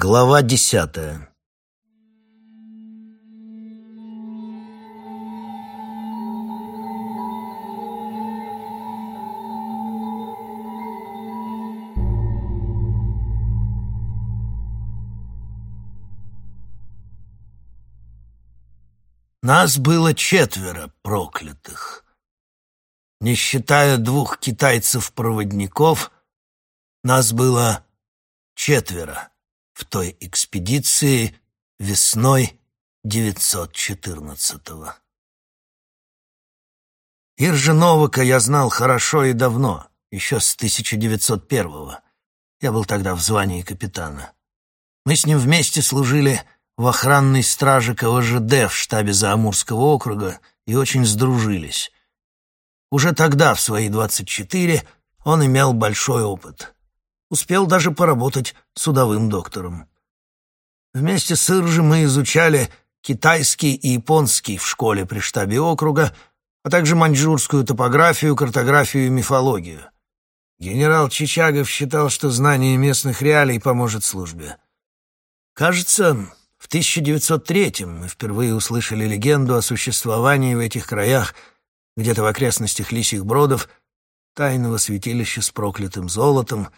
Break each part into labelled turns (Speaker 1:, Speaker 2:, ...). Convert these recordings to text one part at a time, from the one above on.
Speaker 1: Глава десятая Нас было четверо проклятых. Не считая двух китайцев-проводников, нас было четверо в той экспедиции весной 914-го. Иржа Новака я знал хорошо и давно, еще с 1901-го. Я был тогда в звании капитана. Мы с ним вместе служили в охранной страже КВЖД в штабе Заамурского округа и очень сдружились. Уже тогда, в свои 24, он имел большой опыт. Успел даже поработать судовым доктором. Вместе с Иржи мы изучали китайский и японский в школе при штабе округа, а также маньчжурскую топографию, картографию и мифологию. Генерал Чичагов считал, что знание местных реалий поможет службе. Кажется, в 1903-м мы впервые услышали легенду о существовании в этих краях, где-то в окрестностях Лисих Бродов, тайного святилища с проклятым золотом,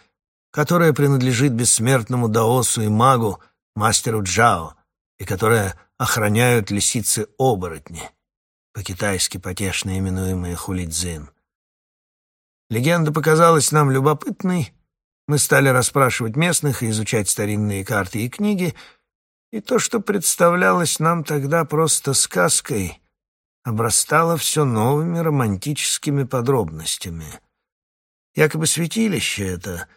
Speaker 1: которое принадлежит бессмертному даосу и магу, мастеру Джао, и которое охраняют лисицы-оборотни, по-китайски потешно именуемые хулидзин. Легенда показалась нам любопытной, мы стали расспрашивать местных и изучать старинные карты и книги — и то, что представлялось нам тогда просто сказкой, обрастало все новыми романтическими подробностями. Якобы святилище это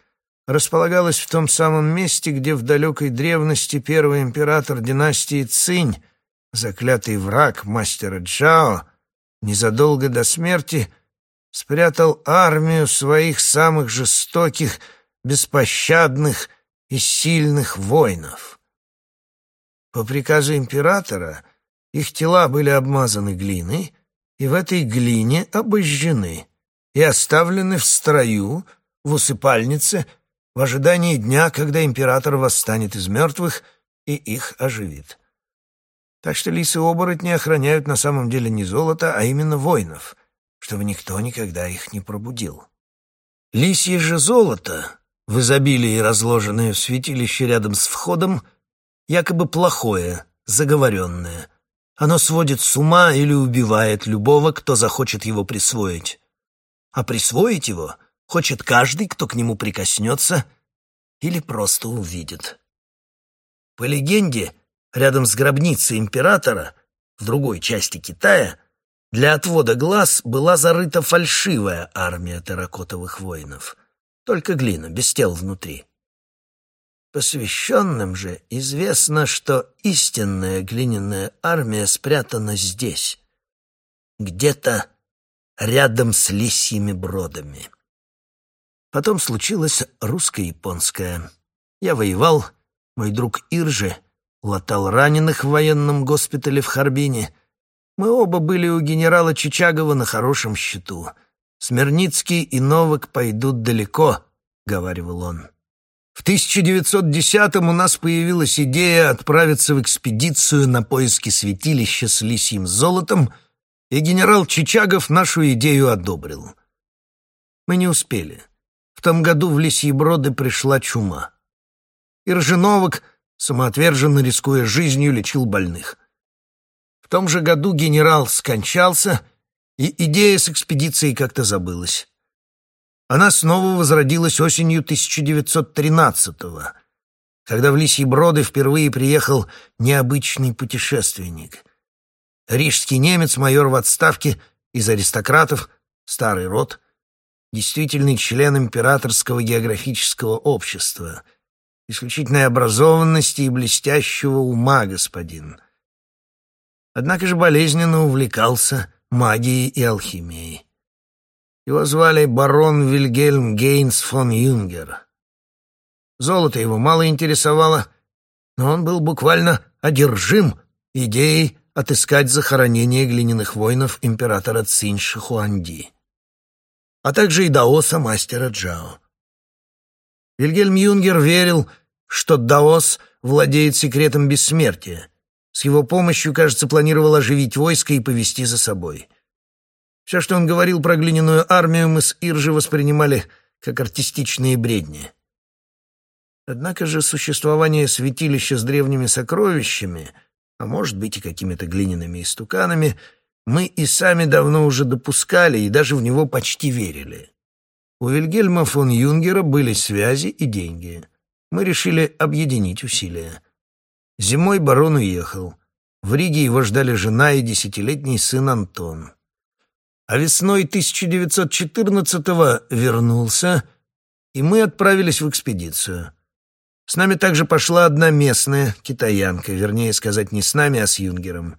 Speaker 1: располагалось в том самом месте, где в далекой древности первый император династии Цинь, заклятый враг мастера Джао, незадолго до смерти спрятал армию своих самых жестоких, беспощадных и сильных воинов. По приказу императора их тела были обмазаны глиной и в этой глине обожжены и оставлены в строю, в усыпальнице, в ожидании дня, когда император восстанет из мертвых и их оживит. Так что лисы-оборотни охраняют на самом деле не золото, а именно воинов, чтобы никто никогда их не пробудил. Лисье же золото, в изобилии разложенное в святилище рядом с входом — якобы плохое, заговоренное. Оно сводит с ума или убивает любого, кто захочет его присвоить. А присвоить его хочет каждый, кто к нему прикоснется или просто увидит. По легенде, рядом с гробницей императора, в другой части Китая, для отвода глаз была зарыта фальшивая армия терракотовых воинов. Только глина, без тел внутри. Посвященным же известно, что истинная глиняная армия спрятана здесь, где-то рядом с лисьими бродами. Потом случилось русско-японское. Я воевал, мой друг Иржи латал раненых в военном госпитале в Харбине. Мы оба были у генерала Чичагова на хорошем счету. Смирницкий и Новак пойдут далеко, — говаривал он. В 1910-м у нас появилась идея отправиться в экспедицию на поиски святилища с лисьим золотом, и генерал Чичагов нашу идею одобрил. Мы не успели. В том году в лисьи броды пришла чума. Ирженовок, самоотверженно рискуя жизнью, лечил больных. В том же году генерал скончался, и идея с экспедицией как-то забылась. Она снова возродилась осенью 1913-го, когда в Лисьи Броды впервые приехал необычный путешественник. Рижский немец, майор в отставке, из аристократов, старый род, действительный член императорского географического общества, исключительной образованности и блестящего ума господин. Однако же болезненно увлекался магией и алхимией. Его звали барон Вильгельм Гейнс фон Юнгер. Золото его мало интересовало, но он был буквально одержим идеей отыскать захоронение глиняных воинов императора Цинь Шихуанди, а также и даоса мастера Джао. Вильгельм Юнгер верил, что даос владеет секретом бессмертия. С его помощью, кажется, планировал оживить войско и повести за собой. Все, что он говорил про глиняную армию, мы с Иржи воспринимали как артистичные бредни. Однако же существование святилища с древними сокровищами, а может быть и какими-то глиняными истуканами, мы и сами давно уже допускали и даже в него почти верили. У Вильгельма фон Юнгера были связи и деньги. Мы решили объединить усилия. Зимой барон уехал. В Риге его ждали жена и десятилетний сын Антон. А весной 1914-го вернулся, и мы отправились в экспедицию. С нами также пошла одна местная, китаянка, вернее сказать, не с нами, а с Юнгером.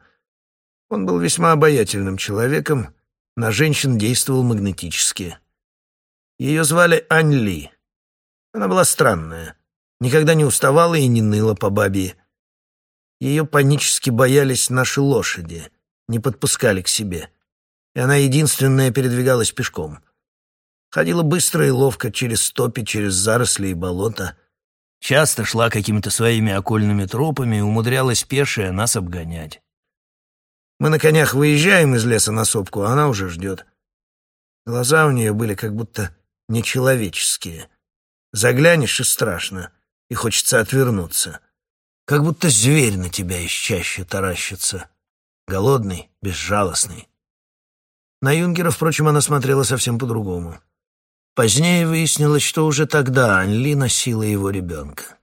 Speaker 1: Он был весьма обаятельным человеком, на женщин действовал магнетически. Ее звали Ань Ли. Она была странная, никогда не уставала и не ныла по бабе. Ее панически боялись наши лошади, не подпускали к себе — и она единственная передвигалась пешком. Ходила быстро и ловко через топи, через заросли и болота. Часто шла какими-то своими окольными тропами и умудрялась пешая нас обгонять. Мы на конях выезжаем из леса на сопку, а она уже ждет. Глаза у нее были как будто нечеловеческие. Заглянешь и страшно, и хочется отвернуться. Как будто зверь на тебя из чаще таращится. Голодный, безжалостный. На Юнгера, впрочем, она смотрела совсем по-другому. Позднее выяснилось, что уже тогда Анли носила его ребенка.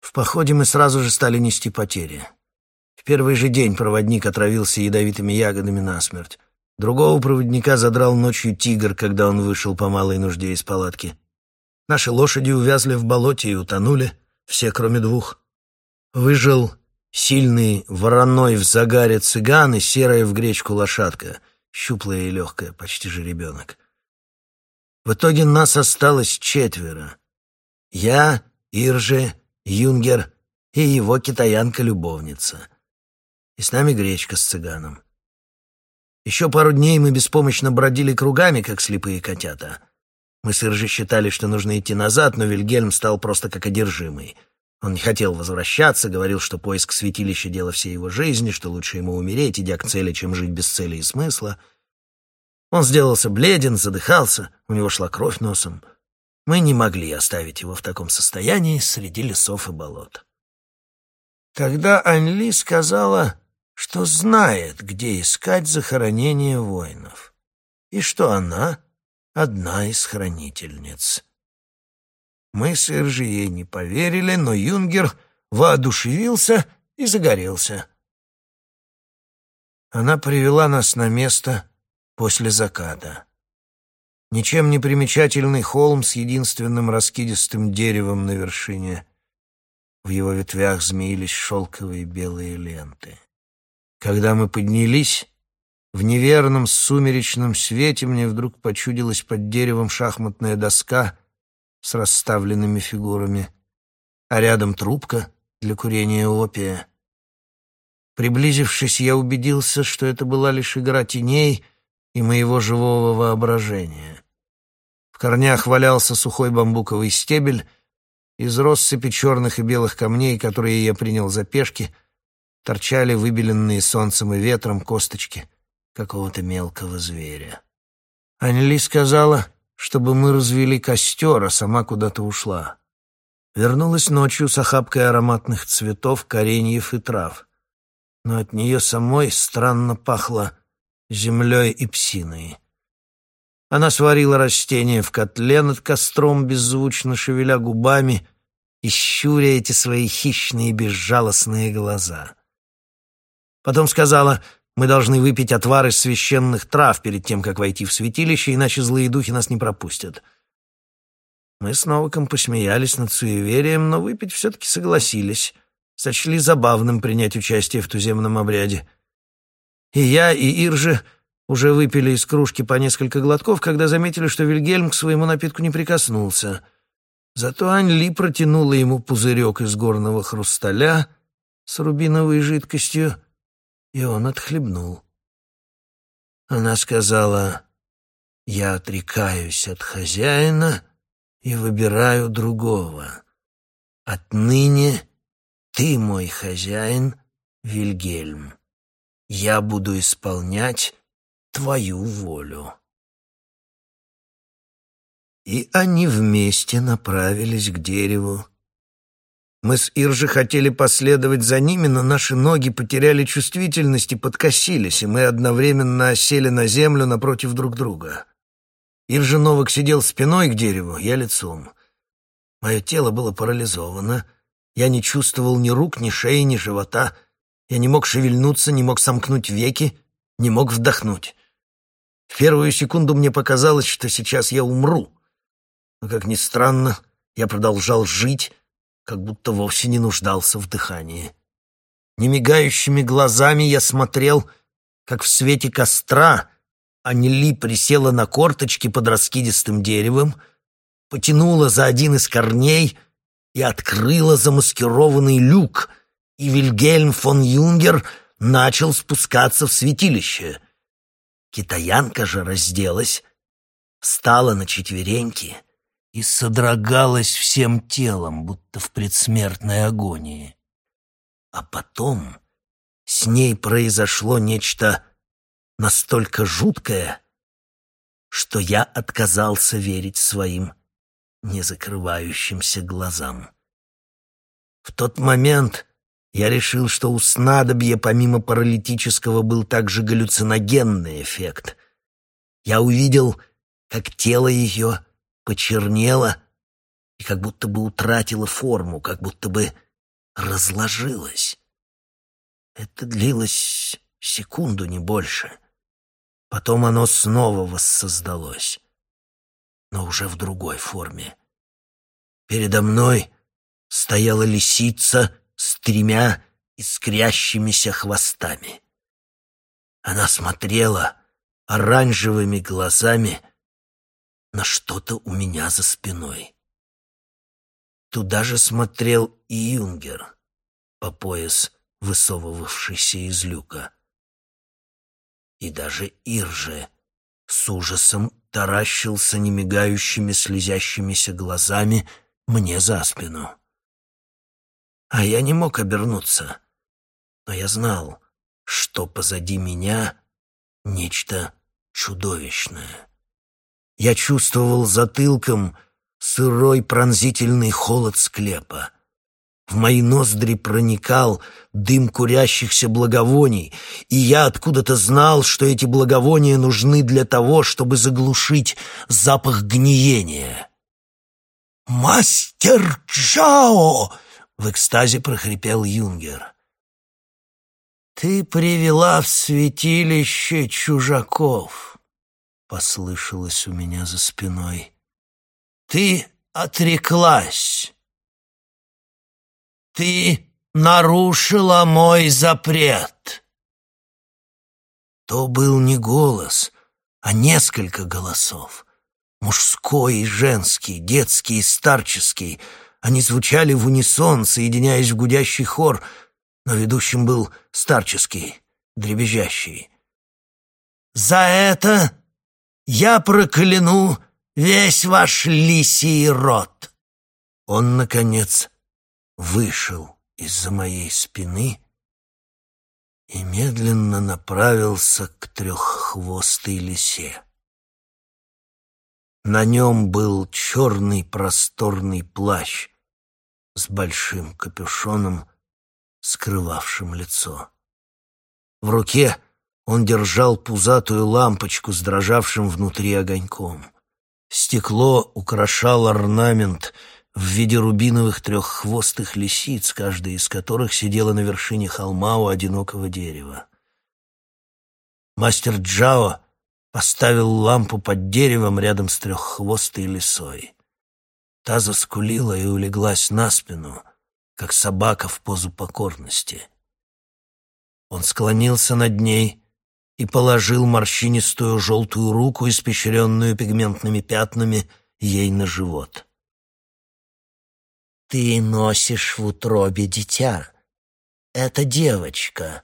Speaker 1: В походе мы сразу же стали нести потери. В первый же день проводник отравился ядовитыми ягодами насмерть. Другого проводника задрал ночью тигр, когда он вышел по малой нужде из палатки. Наши лошади увязли в болоте и утонули, все кроме двух. Выжил Сильный вороной в загаре цыган и серая в гречку лошадка, щуплая и легкая, почти же ребенок. В итоге нас осталось четверо. Я, Ирже, Юнгер и его китаянка-любовница. И с нами гречка с цыганом. Еще пару дней мы беспомощно бродили кругами, как слепые котята. Мы с Иржей считали, что нужно идти назад, но Вильгельм стал просто как одержимый — он не хотел возвращаться, говорил, что поиск святилища — дело всей его жизни, что лучше ему умереть, идя к цели, чем жить без цели и смысла. Он сделался бледен, задыхался, у него шла кровь носом. Мы не могли оставить его в таком состоянии среди лесов и болот. Когда Аньли сказала, что знает, где искать захоронение воинов, и что она — одна из хранительниц. Мы с Иржи ей не поверили, но Юнгер воодушевился и загорелся. Она привела нас на место после заката. Ничем не примечательный холм с единственным раскидистым деревом на вершине. В его ветвях змеились шелковые белые ленты. Когда мы поднялись, в неверном сумеречном свете мне вдруг почудилась под деревом шахматная доска — с расставленными фигурами, а рядом трубка для курения опия. Приблизившись, я убедился, что это была лишь игра теней и моего живого воображения. В корнях валялся сухой бамбуковый стебель, из россыпи черных и белых камней, которые я принял за пешки, торчали выбеленные солнцем и ветром косточки какого-то мелкого зверя. Анли сказала, чтобы мы развели костер, а сама куда-то ушла. Вернулась ночью с охапкой ароматных цветов, кореньев и трав. Но от нее самой странно пахло землей и псиной. Она сварила растение в котле над костром, беззвучно шевеля губами и щуря эти свои хищные безжалостные глаза. Потом сказала — мы должны выпить отвар из священных трав перед тем, как войти в святилище, иначе злые духи нас не пропустят. Мы с Новаком посмеялись над суеверием, но выпить все-таки согласились. Сочли забавным принять участие в туземном обряде. И я, и Иржи уже выпили из кружки по несколько глотков, когда заметили, что Вильгельм к своему напитку не прикоснулся. Зато Аньли протянула ему пузырек из горного хрусталя с рубиновой жидкостью, и он отхлебнул. Она сказала, «Я отрекаюсь от хозяина и выбираю другого. Отныне ты мой хозяин, Вильгельм. Я буду исполнять твою волю. И они вместе направились к дереву. Мы с Иржи хотели последовать за ними, но наши ноги потеряли чувствительность и подкосились, и мы одновременно осели на землю напротив друг друга. Иржи Новак сидел спиной к дереву, я лицом. Мое тело было парализовано. Я не чувствовал ни рук, ни шеи, ни живота. Я не мог шевельнуться, не мог сомкнуть веки, не мог вдохнуть. В первую секунду мне показалось, что сейчас я умру. Но, как ни странно, я продолжал жить, как будто вовсе не нуждался в дыхании. Немигающими глазами я смотрел, как в свете костра Анели присела на корточки под раскидистым деревом — потянула за один из корней и открыла замаскированный люк, и Вильгельм фон Юнгер начал спускаться в святилище. Китаянка же разделась, встала на четвереньки и содрогалась всем телом, будто в предсмертной агонии. А потом с ней произошло нечто настолько жуткое, что я отказался верить своим не закрывающимся глазам. В тот момент я решил, что у снадобья помимо паралитического был также галлюциногенный эффект. Я увидел, как тело ее почернело и как будто бы утратило форму, как будто бы разложилось. Это длилось секунду, не больше. Потом оно снова воссоздалось но уже в другой форме. Передо мной стояла лисица с тремя искрящимися хвостами. Она смотрела оранжевыми глазами на что-то у меня за спиной. Туда же смотрел и Юнгер, по пояс высовывавшийся из люка. И даже Ирже с ужасом таращился немигающими слезящимися глазами мне за спину. А я не мог обернуться, но я знал, что позади меня нечто чудовищное. Я чувствовал затылком сырой пронзительный холод склепа. В мои ноздри проникал дым курящихся благовоний, и я откуда-то знал, что эти благовония нужны для того, чтобы заглушить запах гниения. «Мастер Джао!» — в экстазе прохрипел Юнгер. «Ты привела в святилище чужаков», — послышалось у меня за спиной. «Ты отреклась». Ты нарушила мой запрет. То был не голос, а несколько голосов. Мужской и женский, детский и старческий. Они звучали в унисон, соединяясь в гудящий хор, но ведущим был старческий, дребезжащий. «За это я прокляну весь ваш лисий род!» Он, наконец, вышел из-за моей спины и медленно направился к треххвостой лисе. На нем был черный просторный плащ с большим капюшоном, скрывавшим лицо. В руке он держал пузатую лампочку с дрожавшим внутри огоньком. Стекло украшал орнамент — в виде рубиновых треххвостых лисиц, каждая из которых сидела на вершине холма у одинокого дерева. Мастер Джао поставил лампу под деревом рядом с треххвостой лисой. Та заскулила и улеглась на спину, как собака в позу покорности. Он склонился над ней и положил морщинистую желтую руку, испещренную пигментными пятнами, ей на живот. Ты носишь в утробе дитя. Это девочка.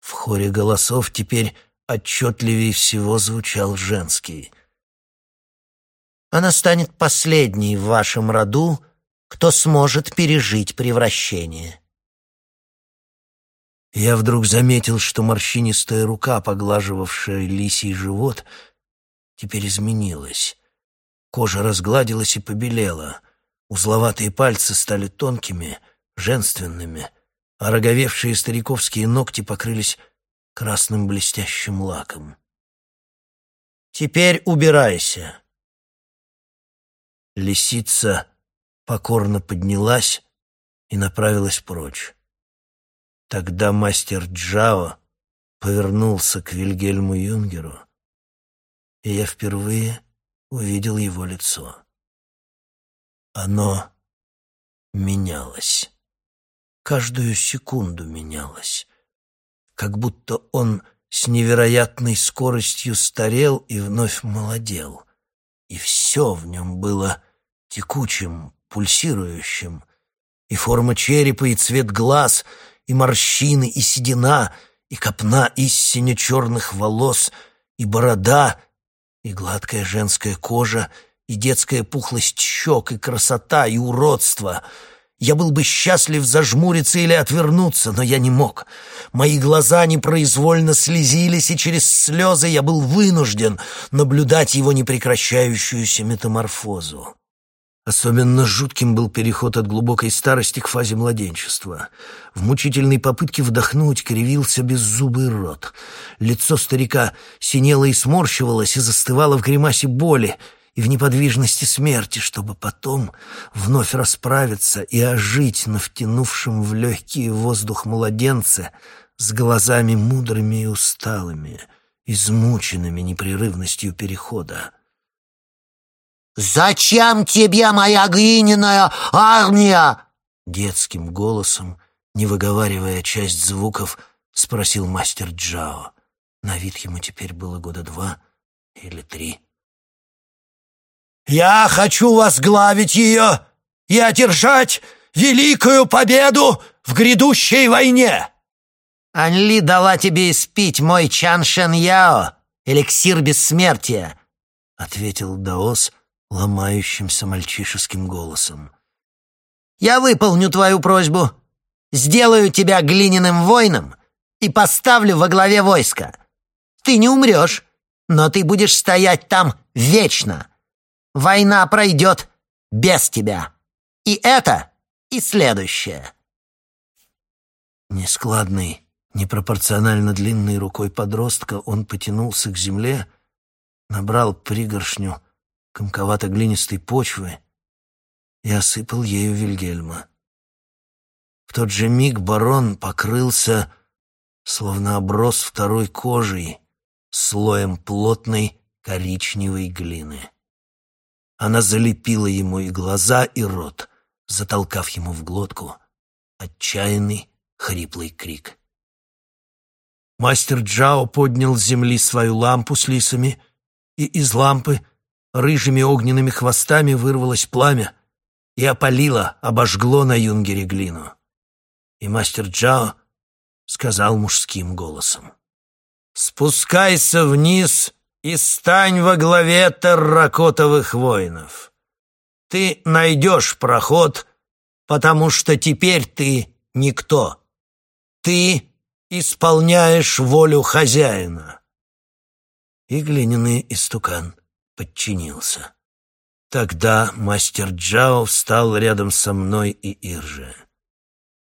Speaker 1: В хоре голосов теперь отчетливее всего звучал женский. Она станет последней в вашем роду,
Speaker 2: кто сможет пережить превращение.
Speaker 1: Я вдруг заметил, что морщинистая рука, поглаживавшая лисий живот, теперь изменилась. Кожа разгладилась и побелела. Узловатые пальцы стали тонкими, женственными, а роговевшие стариковские ногти покрылись красным блестящим лаком.
Speaker 2: «Теперь убирайся!»
Speaker 1: Лисица покорно поднялась и направилась прочь. Тогда мастер Джао повернулся к Вильгельму Юнгеру, и я впервые увидел его лицо. Оно менялось. Каждую секунду менялось. Как будто он с невероятной скоростью старел и вновь молодел. И все в нем было текучим, пульсирующим. И форма черепа, и цвет глаз — и морщины, и седина, и копна истине черных волос, и борода, и гладкая женская кожа, и детская пухлость щек, и красота, и уродство. Я был бы счастлив зажмуриться или отвернуться, но я не мог. Мои глаза непроизвольно слезились, и через слезы я был вынужден наблюдать его непрекращающуюся метаморфозу. Особенно жутким был переход от глубокой старости к фазе младенчества. В мучительной попытке вдохнуть кривился беззубый рот. Лицо старика синело и сморщивалось и застывало в гримасе боли и в неподвижности смерти, чтобы потом вновь расправиться и ожить на втянувшем в легкий воздух младенце с глазами мудрыми и усталыми, измученными непрерывностью перехода.
Speaker 2: «Зачем тебе моя глиняная армия?»
Speaker 1: Детским голосом, не выговаривая часть звуков, спросил мастер Джао. На вид ему теперь было года два или три. «Я хочу возглавить ее и одержать великую победу в грядущей войне!»
Speaker 2: «Анли дала тебе испить мой Чан Шен Яо, эликсир бессмертия», — ответил Даос, — ломающимся мальчишеским голосом. «Я выполню твою просьбу. Сделаю тебя глиняным воином и поставлю во главе войска. Ты не умрешь, но ты будешь стоять там вечно. Война пройдет без тебя. И это, и следующее».
Speaker 1: Нескладный, непропорционально длинной рукой подростка он потянулся к земле, набрал пригоршню комковато-глинистой почвы и осыпал ею Вильгельма. В тот же миг барон покрылся, словно оброс второй кожей, слоем плотной коричневой глины. Она залепила ему и глаза, и рот, затолкав ему в глотку отчаянный хриплый крик. Мастер Джао поднял с земли свою лампу с лисами, и из лампы — Рыжими огненными хвостами вырвалось пламя и опалило, обожгло на юнгере глину. И мастер Джао сказал мужским голосом. «Спускайся вниз и стань во главе терракотовых воинов. Ты найдешь проход, потому что теперь ты никто. Ты исполняешь волю хозяина». И глиняный истукан подчинился. Тогда мастер Джао встал рядом со мной и Ирже.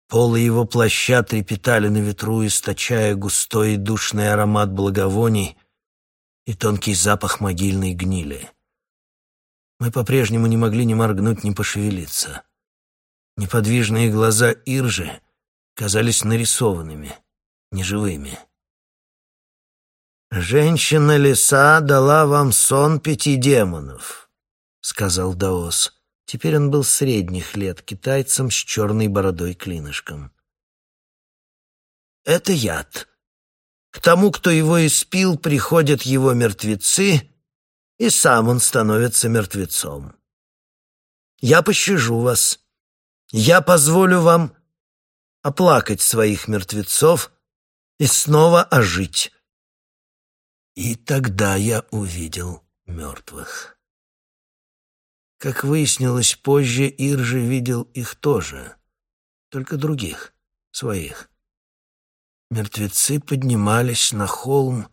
Speaker 1: Полы его плаща трепетали на ветру, источая густой и душный аромат благовоний и тонкий запах могильной гнили. Мы по-прежнему не могли ни моргнуть, ни пошевелиться. Неподвижные глаза Иржи казались нарисованными, неживыми. «Женщина-лиса дала вам сон пяти демонов», — сказал Даос. Теперь он был средних лет, китайцем с черной бородой-клинышком. «Это яд. К тому, кто его испил, приходят его мертвецы, и сам он становится мертвецом. Я пощажу вас. Я позволю вам оплакать своих мертвецов и снова ожить». И тогда я увидел мертвых. Как выяснилось позже, Иржи видел их тоже, только других, своих. Мертвецы поднимались на холм,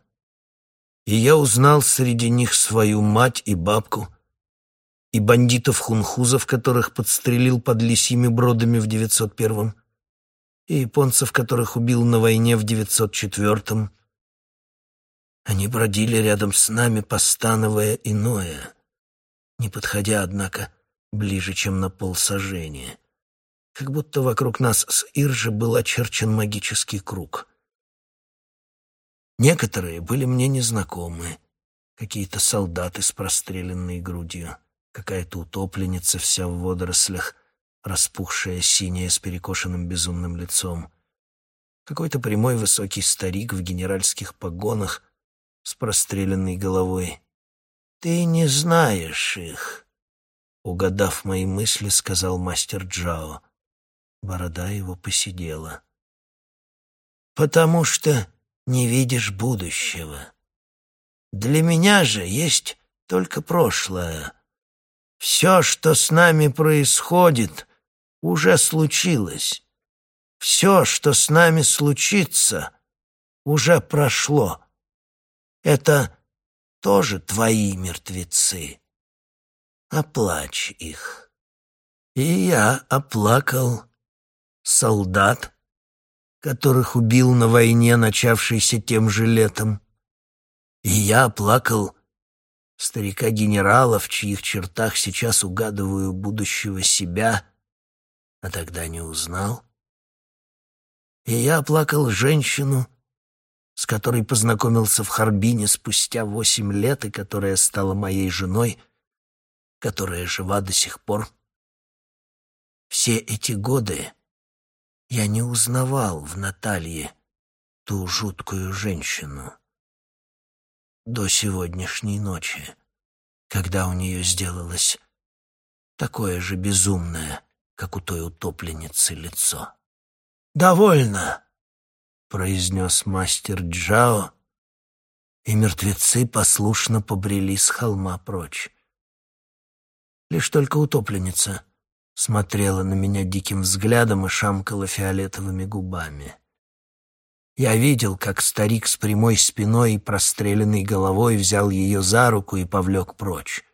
Speaker 1: и я узнал среди них свою мать и бабку, и бандитов-хунхузов, которых подстрелил под лисьими бродами в 901-м, и японцев, которых убил на войне в 904-м. Они бродили рядом с нами, постановая иное, не подходя, однако, ближе, чем на полсажения как будто вокруг нас с Иржи был очерчен магический круг. Некоторые были мне незнакомы, какие-то солдаты с простреленной грудью, какая-то утопленница вся в водорослях, распухшая синяя с перекошенным безумным лицом, какой-то прямой высокий старик в генеральских погонах с простреленной головой. «Ты не знаешь их», — угадав мои мысли, сказал мастер Джао. Борода его посидела. «Потому что не видишь будущего. Для меня же есть только прошлое. Все, что с нами происходит, уже случилось. Все, что с нами случится, уже прошло. Это тоже твои мертвецы. Оплачь их. И я оплакал солдат, которых убил на войне, начавшейся тем же летом. И я плакал старика-генерала, в чьих чертах сейчас угадываю будущего себя, а тогда не узнал. И я плакал женщину, с которой познакомился в Харбине спустя восемь лет и которая стала моей женой, которая жива до сих пор. Все эти годы я не узнавал в Наталье ту жуткую женщину. До сегодняшней ночи, когда у нее сделалось такое же безумное, как у той утопленницы лицо. «Довольно!» — произнес мастер Джао, и мертвецы послушно побрели с холма прочь. Лишь только утопленница — смотрела на меня диким взглядом и шамкала фиолетовыми губами. Я видел, как старик с прямой спиной и простреленной головой взял ее за руку и повлек прочь.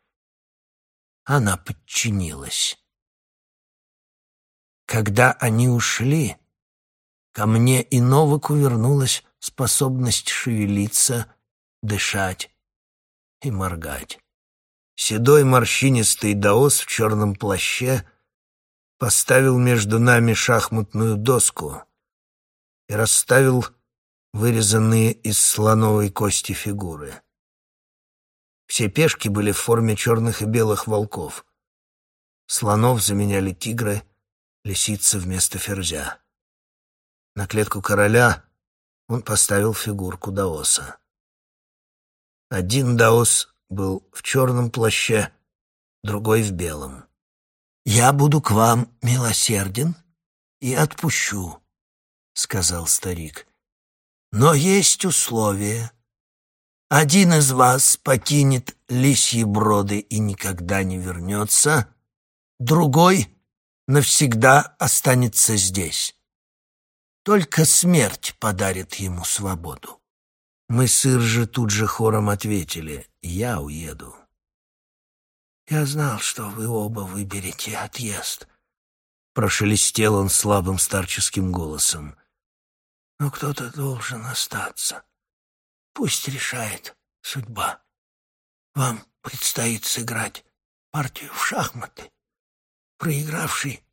Speaker 1: Она подчинилась. Когда они ушли, ко мне и Новаку вернулась способность шевелиться, дышать и моргать. Седой морщинистый даос в черном плаще поставил между нами шахматную доску и расставил вырезанные из слоновой кости фигуры. Все пешки были в форме черных и белых волков. Слонов заменяли тигры, лисицы вместо ферзя. На клетку короля он поставил фигурку даоса. Один даос был в черном плаще, другой в белом. «Я буду к вам милосерден и отпущу», — сказал старик. «Но есть условие. Один из вас покинет лисьи броды и никогда не вернется, другой навсегда останется здесь. Только смерть подарит ему свободу». Мы с Иржи тут же хором ответили «Я уеду». «Я знал, что вы оба выберете отъезд», — прошелестел он слабым старческим голосом. «Но кто-то должен остаться. Пусть решает судьба. Вам предстоит сыграть партию в шахматы. Проигравший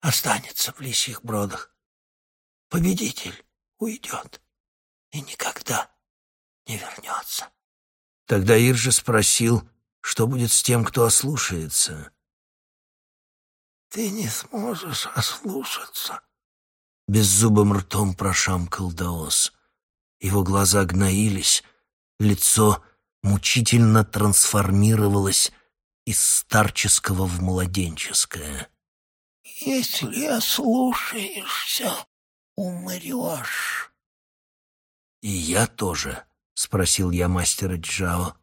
Speaker 1: останется в лисьих бродах. Победитель уйдет и никогда не вернется». Тогда Иржа спросил, что будет с тем, кто ослушается? «Ты не сможешь ослушаться», — беззубым ртом прошамкал Даос. Его глаза гноились, лицо мучительно трансформировалось из старческого в младенческое. «Если ослушаешься, умрешь». «И я тоже», — спросил я мастера Джао.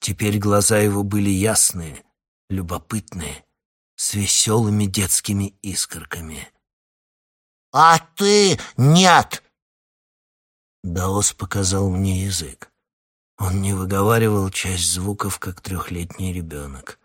Speaker 1: Теперь глаза его были ясные, любопытные, с веселыми детскими искорками.
Speaker 2: «А ты нет!»
Speaker 1: Даос показал мне язык. Он не выговаривал часть звуков, как трехлетний ребенок.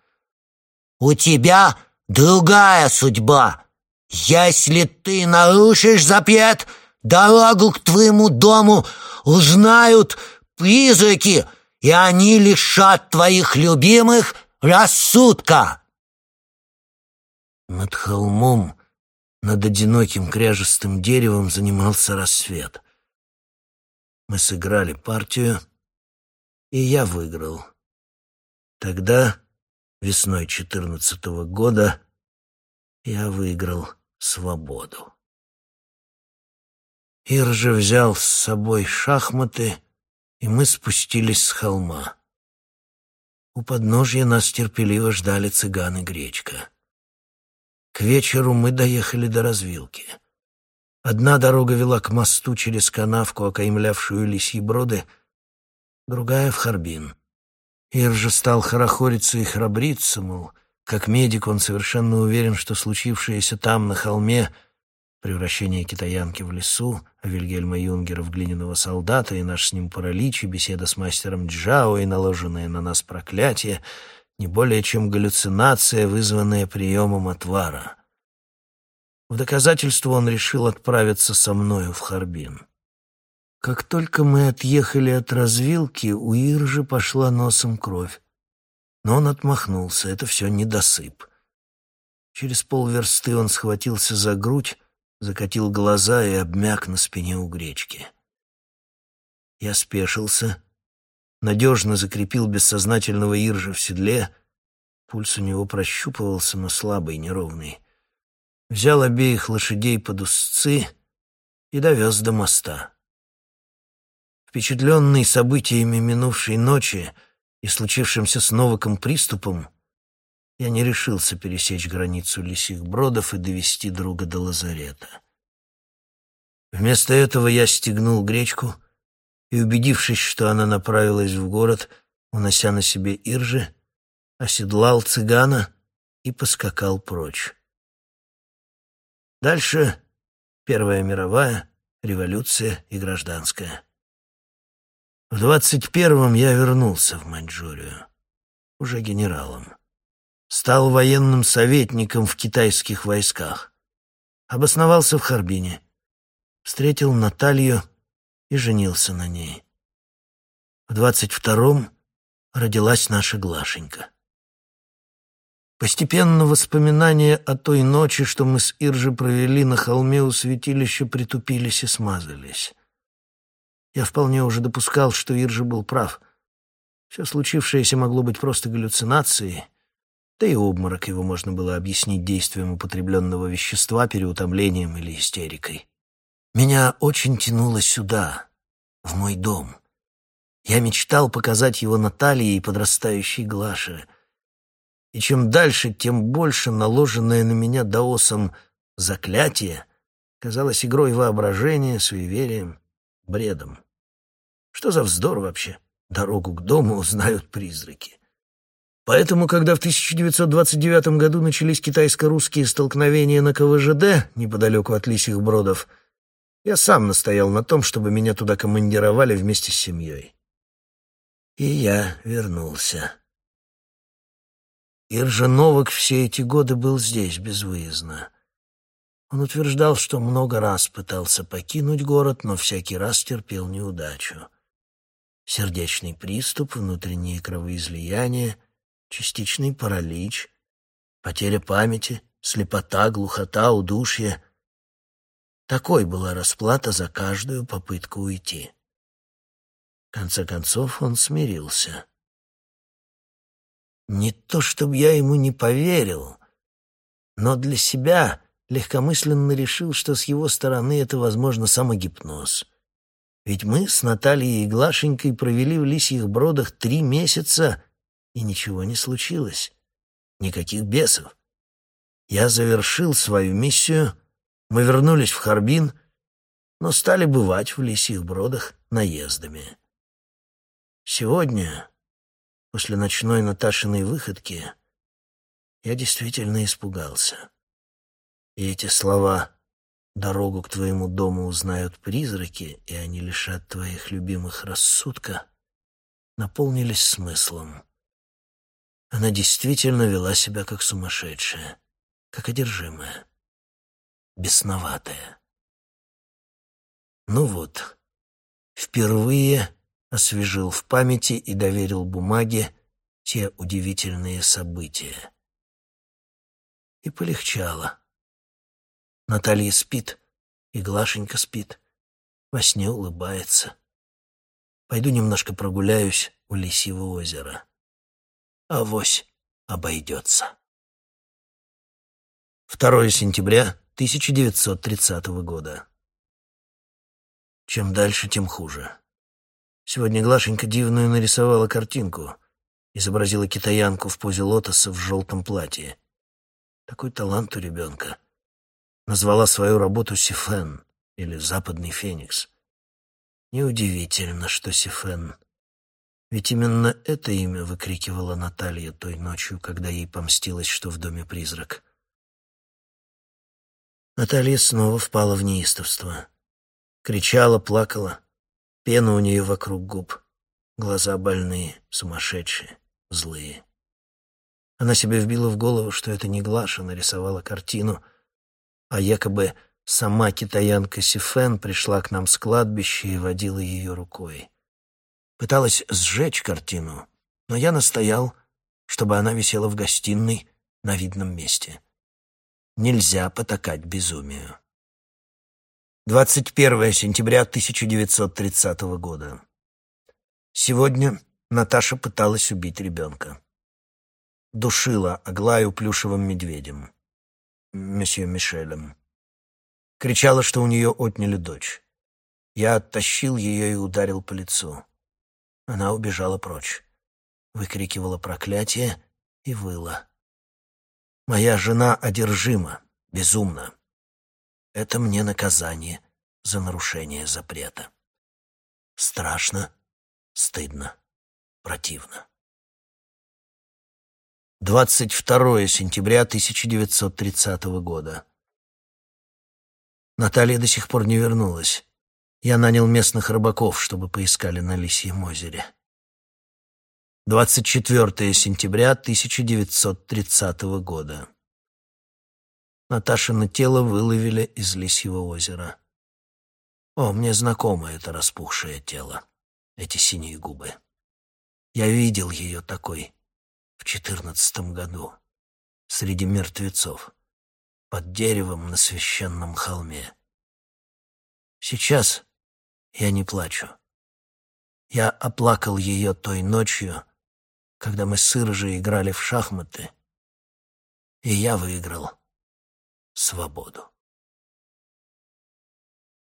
Speaker 2: «У тебя другая судьба. Если ты нарушишь запрет, дорогу к твоему дому узнают призраки, и они лишат твоих любимых рассудка».
Speaker 1: Над холмом, над одиноким кряжестым деревом занимался рассвет. Мы сыграли партию, и я выиграл. Тогда, весной четырнадцатого года, я выиграл свободу. Ир же взял с собой шахматы, и мы спустились с холма. У подножья нас терпеливо ждали цыган и гречка. К вечеру мы доехали до развилки. Одна дорога вела к мосту через канавку, окаймлявшую лисьи броды, другая — в Харбин. Ир же стал хорохориться и храбриться, мол, как медик он совершенно уверен, что случившееся там, на холме, превращение китаянки в лесу, а Вильгельма Юнгера в глиняного солдата и наш с ним паралич, и беседа с мастером Джао и наложенное на нас проклятие — не более чем галлюцинация, вызванная приемом отвара. В доказательство он решил отправиться со мною в Харбин. Как только мы отъехали от развилки, у Иржи пошла носом кровь. Но он отмахнулся, это все недосып. Через полверсты он схватился за грудь, закатил глаза и обмяк на спине у гречки. Я спешился, надежно закрепил бессознательного Иржа в седле. Пульс у него прощупывался, но слабый, неровный. Взял обеих лошадей под узцы и довез до моста. Впечатленный событиями минувшей ночи и случившимся с Новаком приступом, я не решился пересечь границу лисих бродов и довести друга до лазарета. Вместо этого я стегнул гречку — и, убедившись, что она направилась в город, унося на себе Иржи, оседлал цыгана и поскакал прочь. Дальше Первая мировая, революция и гражданская. В двадцать первом я вернулся в Маньчжурию, уже генералом. Стал военным советником в китайских войсках. Обосновался в Харбине. Встретил Наталью и женился на ней. В двадцать втором родилась наша Глашенька. Постепенно воспоминания о той ночи, что мы с Иржи провели на холме у святилища, притупились и смазались. Я вполне уже допускал, что Иржи был прав. Все случившееся могло быть просто галлюцинацией, да и обморок его можно было объяснить действием употребленного вещества, переутомлением или истерикой. Меня очень тянуло сюда, в мой дом. Я мечтал показать его Наталье и подрастающей Глаше. И чем дальше, тем больше наложенное на меня даосом заклятие казалось игрой воображения, суеверием, бредом. Что за вздор вообще? Дорогу к дому узнают призраки. Поэтому, когда в 1929 году начались китайско-русские столкновения на КВЖД, неподалеку от Лисих Бродов, я сам настоял на том, чтобы меня туда командировали вместе с семьей. И я вернулся. Иржа Новак все эти годы был здесь, безвыездно. Он утверждал, что много раз пытался покинуть город, но всякий раз терпел неудачу. Сердечный приступ, внутренние кровоизлияния, частичный паралич, потеря памяти, слепота, глухота, удушье — такой была расплата за каждую попытку уйти. В конце концов он смирился. Не то чтобы я ему не поверил, но для себя легкомысленно решил, что с его стороны это, возможно, самогипноз. Ведь мы с Натальей и Глашенькой провели в лисьих бродах три месяца, и ничего не случилось. Никаких бесов. Я завершил свою миссию — мы вернулись в Харбин, но стали бывать в лисьих бродах наездами. Сегодня, после ночной Наташиной выходки, Я действительно испугался. И эти слова «дорогу к твоему дому узнают призраки, и они лишат твоих любимых рассудка» наполнились смыслом. Она действительно вела себя как сумасшедшая, как одержимая, бесноватая. Ну вот, впервые освежил в памяти и доверил бумаге те удивительные события. И полегчало. Наталья спит, и Глашенька спит, во сне улыбается. Пойду немножко прогуляюсь у Лисьего озера. Авось обойдется. 2 сентября 1930 года. Чем дальше, тем хуже. Сегодня Глашенька дивную нарисовала картинку. Изобразила китаянку в позе лотоса в желтом платье. Такой талант у ребенка. Назвала свою работу «Сифен» или «Западный феникс». Неудивительно, что Сифен. Ведь именно это имя выкрикивала Наталья той ночью, когда ей помстилось, что в доме призрак. Наталья снова впала в неистовство. Кричала, плакала. Пена у нее вокруг губ. Глаза больные, сумасшедшие, злые. Она себе вбила в голову, что это не Глаша нарисовала картину, а якобы Сама китаянка Сифен пришла к нам с кладбища и водила ее рукой. Пыталась сжечь картину, но я настоял, чтобы она висела в гостиной на видном месте. Нельзя потакать безумию. 21 сентября 1930 года. Сегодня Наташа пыталась убить ребенка. Душила Аглаю плюшевым медведем, месье Мишелем. Кричала, что у нее отняли дочь. Я оттащил ее и ударил по лицу. Она убежала прочь. Выкрикивала проклятие и выла. Моя жена одержима, безумна. Это мне наказание за нарушение запрета. Страшно, стыдно, противно. 22 сентября 1930 года. Наталья до сих пор не вернулась. Я нанял местных рыбаков, чтобы поискали на Лисьем озере. 24 сентября 1930 года. Наташино тело выловили из Лисьего озера. О, мне знакомо это распухшее тело, эти синие губы. Я видел ее такой в четырнадцатом году, среди мертвецов под деревом на священном холме. Сейчас я не плачу. Я оплакал ее той ночью, когда мы с Иржей играли в шахматы, и я выиграл свободу.